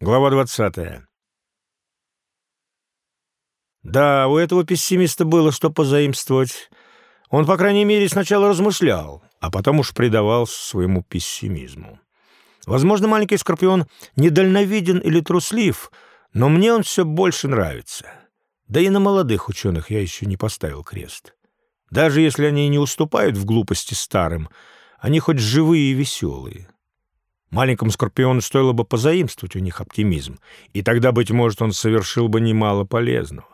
Глава 20. Да, у этого пессимиста было что позаимствовать. Он, по крайней мере, сначала размышлял, а потом уж предавался своему пессимизму. Возможно, маленький скорпион недальновиден или труслив, но мне он все больше нравится. Да и на молодых ученых я еще не поставил крест. Даже если они не уступают в глупости старым, они хоть живые и веселые. Маленькому скорпиону стоило бы позаимствовать у них оптимизм, и тогда, быть может, он совершил бы немало полезного.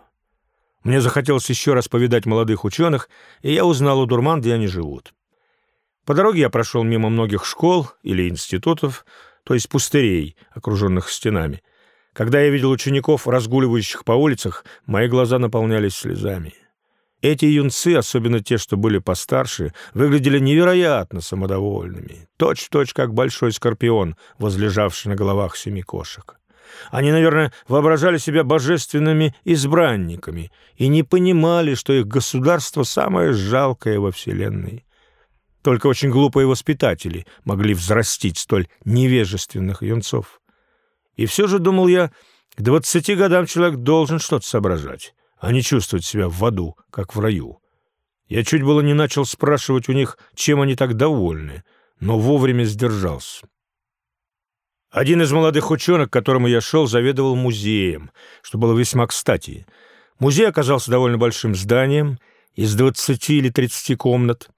Мне захотелось еще раз повидать молодых ученых, и я узнал у дурман, где они живут. По дороге я прошел мимо многих школ или институтов, то есть пустырей, окруженных стенами. Когда я видел учеников, разгуливающих по улицах, мои глаза наполнялись слезами. Эти юнцы, особенно те, что были постарше, выглядели невероятно самодовольными, точь-в-точь, -точь, как большой скорпион, возлежавший на головах семи кошек. Они, наверное, воображали себя божественными избранниками и не понимали, что их государство самое жалкое во Вселенной. Только очень глупые воспитатели могли взрастить столь невежественных юнцов. И все же, думал я, к двадцати годам человек должен что-то соображать а не чувствовать себя в аду, как в раю. Я чуть было не начал спрашивать у них, чем они так довольны, но вовремя сдержался. Один из молодых ученых, к которому я шел, заведовал музеем, что было весьма кстати. Музей оказался довольно большим зданием, из двадцати или тридцати комнат.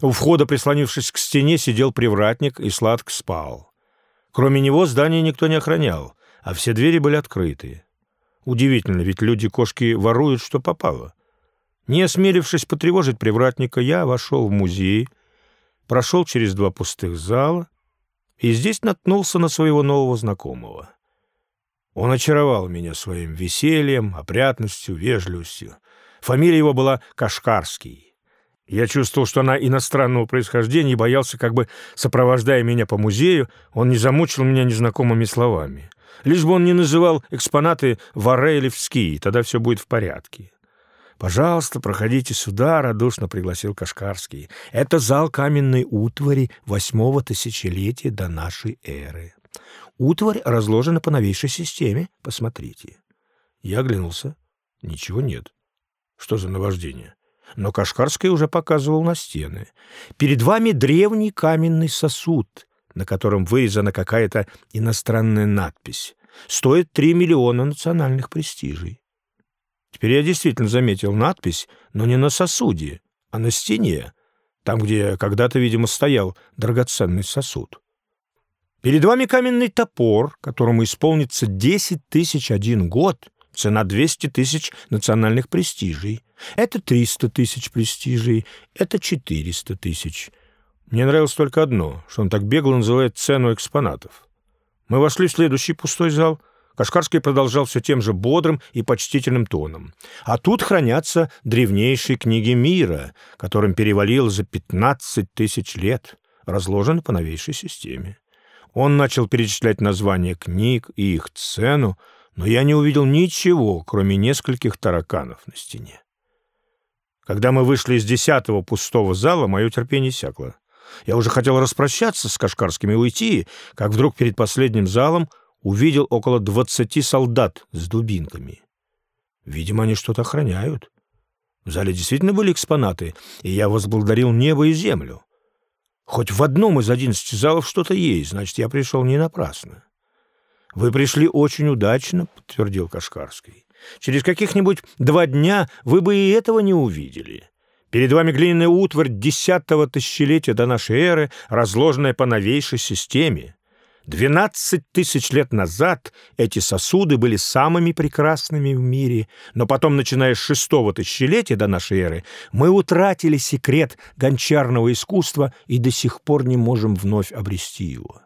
У входа, прислонившись к стене, сидел привратник и сладко спал. Кроме него здание никто не охранял, а все двери были открыты. Удивительно, ведь люди-кошки воруют, что попало. Не осмелившись потревожить привратника, я вошел в музей, прошел через два пустых зала и здесь наткнулся на своего нового знакомого. Он очаровал меня своим весельем, опрятностью, вежливостью. Фамилия его была Кашкарский. Я чувствовал, что она иностранного происхождения и боялся, как бы, сопровождая меня по музею, он не замучил меня незнакомыми словами. Лишь бы он не называл экспонаты варелевские, тогда все будет в порядке. «Пожалуйста, проходите сюда», — радушно пригласил Кашкарский. «Это зал каменной утвари восьмого тысячелетия до нашей эры. Утварь разложена по новейшей системе. Посмотрите». Я оглянулся. Ничего нет. Что за наваждение? Но Кашкарский уже показывал на стены. «Перед вами древний каменный сосуд на котором вырезана какая-то иностранная надпись, стоит 3 миллиона национальных престижей. Теперь я действительно заметил надпись, но не на сосуде, а на стене, там, где когда-то, видимо, стоял драгоценный сосуд. Перед вами каменный топор, которому исполнится 10 тысяч один год, цена 200 тысяч национальных престижей. Это 300 тысяч престижей, это 400 тысяч. Мне нравилось только одно, что он так бегло называет цену экспонатов. Мы вошли в следующий пустой зал. Кашкарский продолжал все тем же бодрым и почтительным тоном. А тут хранятся древнейшие книги мира, которым перевалил за 15 тысяч лет, разложены по новейшей системе. Он начал перечислять названия книг и их цену, но я не увидел ничего, кроме нескольких тараканов на стене. Когда мы вышли из десятого пустого зала, мое терпение сякло. Я уже хотел распрощаться с Кашкарскими и уйти, как вдруг перед последним залом увидел около двадцати солдат с дубинками. Видимо, они что-то охраняют. В зале действительно были экспонаты, и я возблагодарил небо и землю. Хоть в одном из одиннадцати залов что-то есть, значит, я пришел не напрасно. «Вы пришли очень удачно», — подтвердил Кашкарский. «Через каких-нибудь два дня вы бы и этого не увидели. Перед вами глиняная утварь десятого тысячелетия до нашей эры, разложенная по новейшей системе. Двенадцать тысяч лет назад эти сосуды были самыми прекрасными в мире, но потом, начиная с шестого тысячелетия до нашей эры, мы утратили секрет гончарного искусства и до сих пор не можем вновь обрести его.